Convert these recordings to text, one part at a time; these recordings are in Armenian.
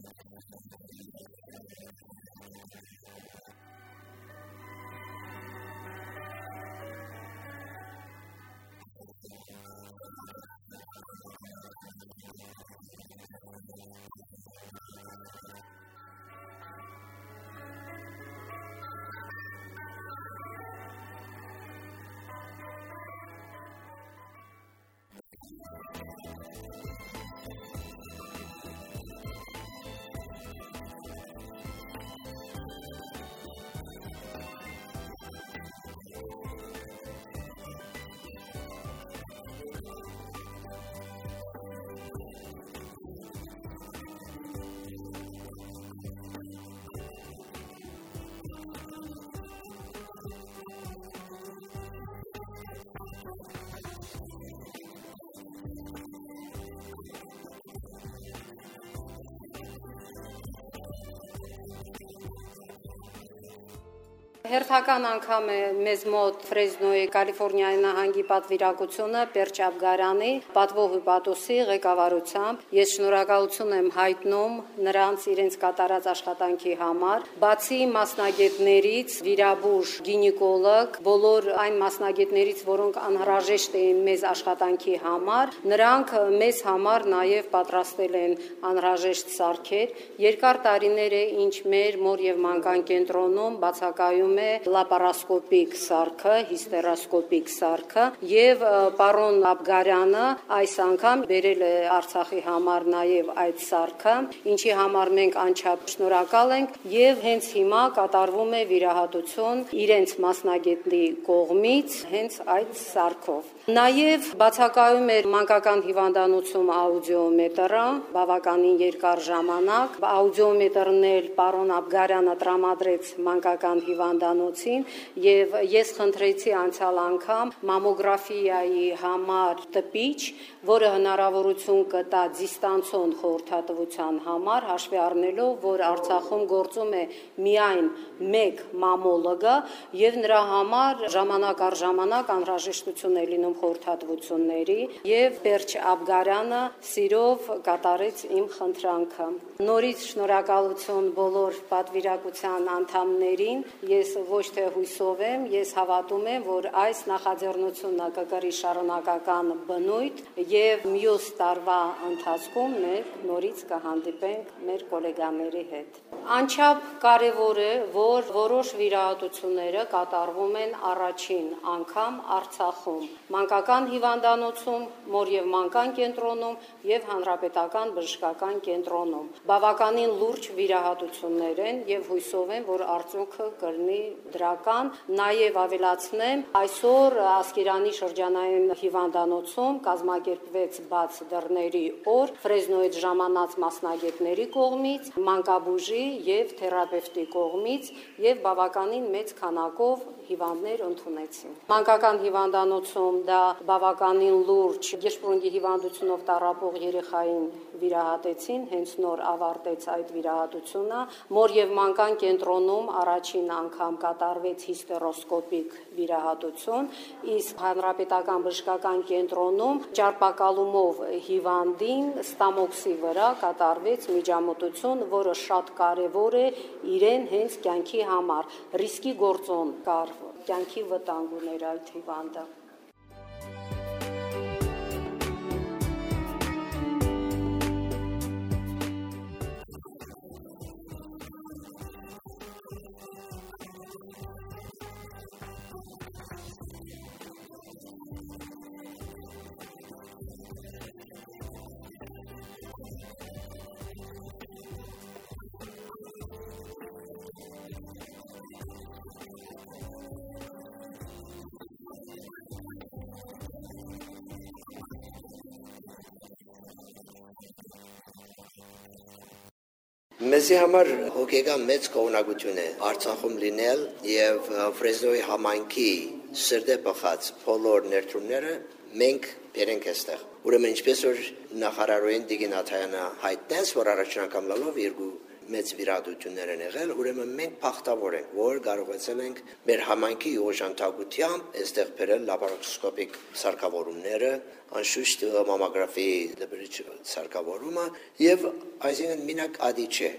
よろしくお願いします。Հերթական անգամ է մեզ մոտ Ֆրեզնոյի Կալիֆոռնիայի նահանգի պատվիրակությունը Պերճաբգարյանի պատվող հյուպատոսի ղեկավարությամբ ես շնորհակալություն եմ հայտնում նրանց իրենց կատարած աշխատանքի համար բացի մասնագետներից վիրաբույժ գինեկոլոգ բոլոր այն մասնագետներից որոնք անհրաժեշտ էին մեզ աշխատանքի համար նրանք մեզ համար նաև պատրաստել են անհրաժեշտ սարքեր երկար տարիներ է ինչ մեր մոր եւ մանկան կենտրոնում բացակայում է լապարասկոպիկ սարքը, հիստերասկոպիկ սարքը եւ պարոն Աբգարյանը այս անգամ բերել է Արցախի համար նաեւ այդ սարքը, ինչի համար մենք անչափ շնորհակալ ենք եւ հենց հիմա կատարվում է վիրահատություն իրենց մասնագետի կողմից հենց այդ սարքով։ Նաև բացակայում էր մանկական հիվանդանոցում աուդիոմետրը բավականին երկար ժամանակ։ Աուդիոմետրն էլ պարոն Աբգարյանը տրամադրեց մանկական հիվանդանոց հիվանդանոցին եւ ես խնդրեցի անցյալ անգամ մամոգրաֆիայի համար տպիչ, որը հնարավորություն կտա դիստանցիոն խորհրդատվության համար, հաշվի առնելով, որ Արցախում գործում է միայն մեկ մամոլոգը եւ նրա համար ժամանակ առ ժամանակ անհրաժեշտություն է լինում խորհրդատվությունների եւ Պերճ Աբգարյանը սիրով կատարեց իմ խնդրանքը։ Նորից շնորհակալություն բոլոր պատվիրակության անդամներին։ Ես ոչ թե հույսով եմ, ես հավատում եմ, որ այս նախաձեռնությունը կկրի շարունակական բնույթ եւ մյուս տարվա ընթացքում մենք նորից կհանդիպենք մեր գոլեգաների հետ։ Անչափ կարևոր է, որ որոշ վիրահատությունները կատարվում են առաջին անգամ Արցախում, մանկական հիվանդանոցում, մոր եւ մանկան կենտրոնում եւ հանրապետական բժշկական կենտրոնում։ Բավականին լուրջ վիրահատություններ են եւ հույսով եմ, որ արդյունքը կլինի դրական։ Նաև ավելացնեմ, այսօր Ասկերանի շրջանային հիվանդանոցում կազմակերպվեց բաց դռների օր Ֆրեզնոյից ժամանած մասնագետների կողմից, մանկաբույժի եւ թերապևտի կողմից եւ բավականին մեծ քանակով հիվանդներ ընդունեցին։ Մանկական հիվանդանոցում դա բավականին լուրջ գեշպրունգի հիվանդությունով տարապող երեխային վիրահատեցին, հենց նոր ավարտեց այդ վիրահատությունը։ Մոր եւ մանկան կենտրոնում առաջին անգամ կատարվեց հիստերոսկոպիկ վիրահատություն, իսկ հանրապետական բժշկական կենտրոնում ճարպակալումով հիվանդին ստամոքսի վրա կատարվեց միջամտություն, որը շատ կարևոր է իրեն հենց կյանքի համար։ Ռիսկի գործոն կար կյանքի վտանգ ուներ այդ հիվանդը։ Մեզի համար հոգեկան մեծ կողնակություն է Արցախում լինել եւ Ֆրեզնոյի համայնքի սրտե բխած բոլոր ներդրումները մենք բերենք այստեղ։ Ուրեմն ինչպես որ նախարարոյին Դիգին Աթայանը հայտնեց, որ առաջին անգամ լալով երկու մեծ վիրահատություններ են եղել, ուրեմն մենք փախտավոր ենք, որ կարողացել ենք մեր համայնքի օժանդակությամբ այստեղ բերել լաբորատորիական սարքավորումները, անշուշտ մամոգրաֆի դեպրիչ սարքավորումը եւ այսինքն մինակ ադի չէ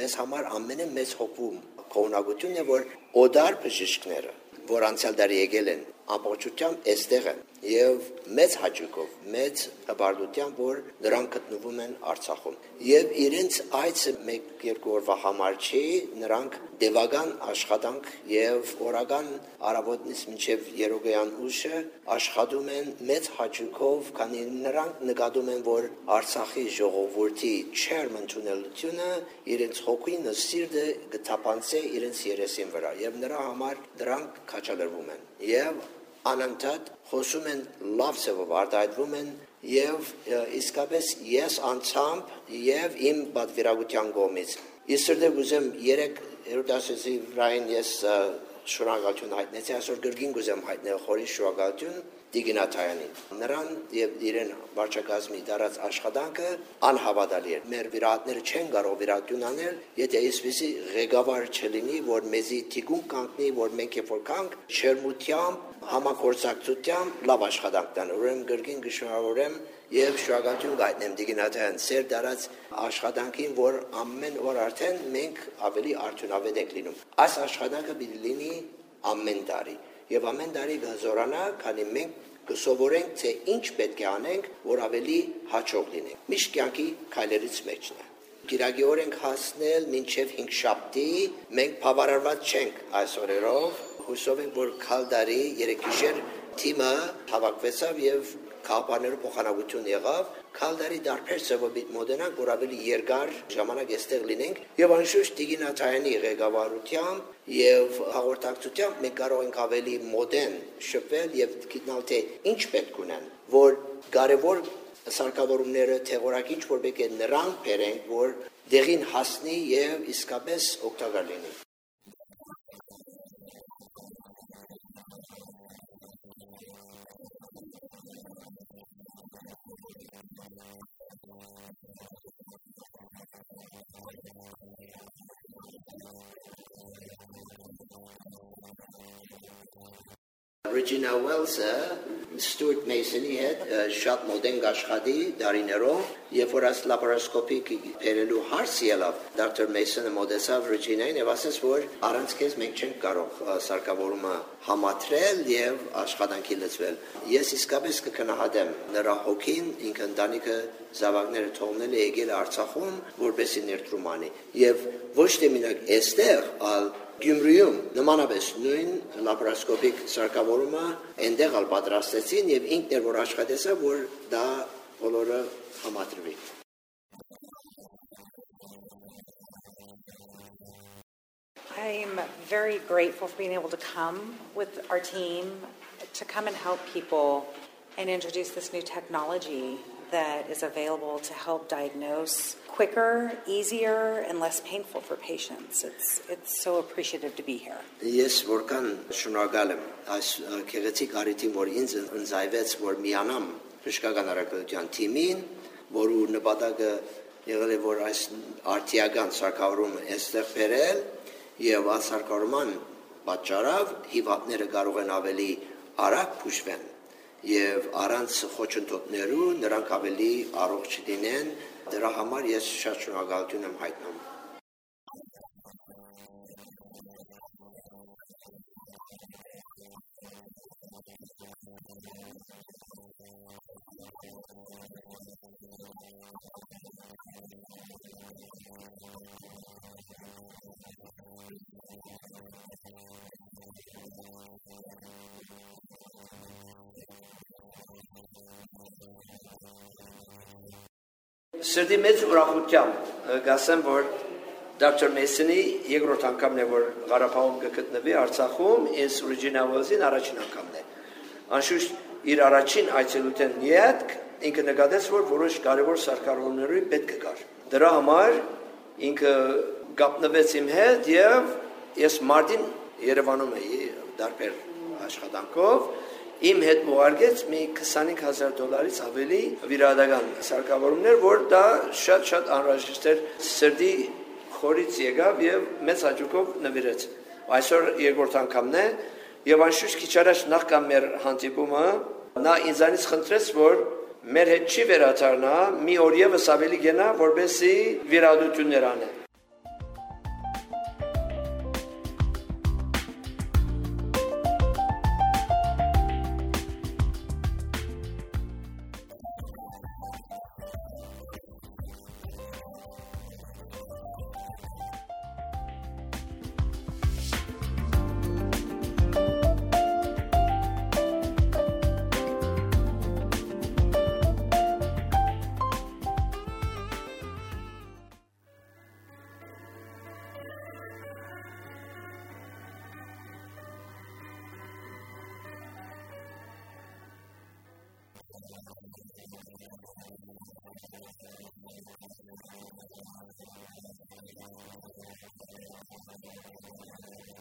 մեզ համար ամենը մեծ հոգում կողնակությունն է որ օդար բժիշկները որ անցյալ դարի եկել են ամբողջությամբ այստեղ են եւ մեծ հաճույքով, մեծ հբարդությամբ, որ նրանք գտնվում են Արցախում։ Եվ իրենց այցը 1-2 օրվա համար չի, նրանք դեվագան աշխատանք եւ օրական արաբոտնից մինչեւ երոգեան ուշը աշխատում են մեծ հաճույքով, քանի նրանք նկատում են, որ Արցախի ժողովրդի չերմ ընդունելությունը իրենց հոգին, սիրտը գտապանցե իրենց երեսին վրա եւ նրա համար դրանք քաչալերվում են։ Եվ անընդհատ խոսում են լավ ծավով արտահայտվում են եւ իսկապես ես անցամբ եւ իմ պատվիրակության կողմից ես սրտե ուզեմ 3 երիտասարդի վրային ես շնորհակալություն հայտնեցի այսօր գրգին գուզեմ հայտնել խորի շնորհակալություն Տիգնաթայանին։ Նրան եւ իրեն վարչակազմի դարած աշխատանքը անհավատալի էր։ Մեր վիրահատները չեն կարող վիրահատություն անել, եթե այսպեսի ղեկավար չլինի, որ մեզի թիգուն կանգնի, որ մենք երբ որ կանք շերմությամբ, համակորձակցությամբ լավ աշխատանք տան։ Ուրեմն գրգին գշարորեմ եւ շնորհակալություն գտնեմ Տիգնաթայան սեր դարած աշխատանքին, որ ամեն օր արդեն մենք ավելի արդյունավետ ենք լինում։ Այս աշխատանքը պիտի լինի ամեն տարի եւ ամեն տարի գազորանա, քանի մենք կսովորենք, թե ինչ պետք է անենք, որ ավելի հաջող լինենք։ Միշտ կյանքի քայլերից մեջն է։ Գիրագի օր ենք հասնել մինչև 5 շաբթի, մենք բավարարված չենք այս օրերով։ Հուսով ենք, որ քալդարի երեքիշեր թիմը հավաքվեցավ եւ քաղաքներով փոխանակություն եղավ, քալդարի դարբեր ծովոբիտ մոդենանք, որ ավելի երկար ժամանակ այստեղ լինենք եւ անշուշտ Տիգին Աթայանի ղեկավարությամբ եւ հաղորդակցությամբ մենք կարող ենք ավելի մոդեն շփվել եւ գտնալ թե ինչ պետք ունեն, որ կարևոր սարքավորումները թեղորակիչ որ պետք է նրան բերենք, որ դեղին հասնի եւ իսկապես օգտակար լինի։ Regina Wells-ը Stuart Mason-ի հետ շատ մոդեն աշխատի դարիներով, երբ որ այս լաբորասկոպիկ բերելու հարց ելավ, Dr. Mason-ը մոդեցավ Regina-ին եւ ասաց, որ առանց քեզ մենք չենք կարող սարքավորումը համատրել եւ աշխատանքի լծվել։ Ես իսկապես կքնահատեմ նրա հոգին, ինքը ընտանիքը զավակները թողնել է եկել Արցախում, որպեսի ներդրում անի։ Եվ ոչ թե մենակ այստեղ, այլ Գյումրիում նմանապես նույն լաբորասկոպիկ սարքավորումը այնտեղ ալ պատրաստեցին եւ ինքն էր որ աշխատեցա որ դա բոլորը համատրվի I'm very grateful for being able to come with our team to come and help people and introduce this new technology that is available to help diagnose quicker, easier, and less painful for patients. It's, it's so appreciative to be here. Ես որքան շնորհակալ եմ այս քեղեցիկ արիթին, որ ինձ ընձայվեց, որ միանամ բժշկական առաքելության թիմին, որու նպատակը եղել է որ այս արտիական սարքավորումը այստեղ բերել եւ այս սարքավորման պատճառով հիվանդները կարող են ավելի արագ փուշվեն եւ առանց խոչընդոտներու նրանք ավելի առողջ լինեն դրա համար ես շատ շնորհակալություն եմ հայտնում Սրդի մեծ ուրախությամբ գասեմ, որ Dr. Mason-ի երկրորդ անգամն է, որ Ղարաբաղում կգտնվի Արցախում, ես Wells-ին առաջին անգամն է։ Անշուշտ իր առաջին այցելության յետք ինքը նկատեց, որ որոշ կարևոր սարքավորումների պետք է կար։ Դրա համար ինքը գապնվեց իմ հետ եւ ես մարտին Երևանում էի դարբեր աշխատանքով իմ հետ ուղարկեց մի 25000 դոլարից ավելի վիրահատական սարքավորումներ, որ դա շատ-շատ անհրաժեշտ էր սրդի խորից եկավ եւ մեծ հաջողով նվիրեց։ Այսօր երկրորդ անգամն է եւ անշուշտ քիչ առաջ նախքան մեր հանդիպումը նա ինձանից խնդրեց, որ մեր հետ չի վերադառնա, մի օր եւս ավելի գնա, որբեսի վիրադություններ անե։ Thank you.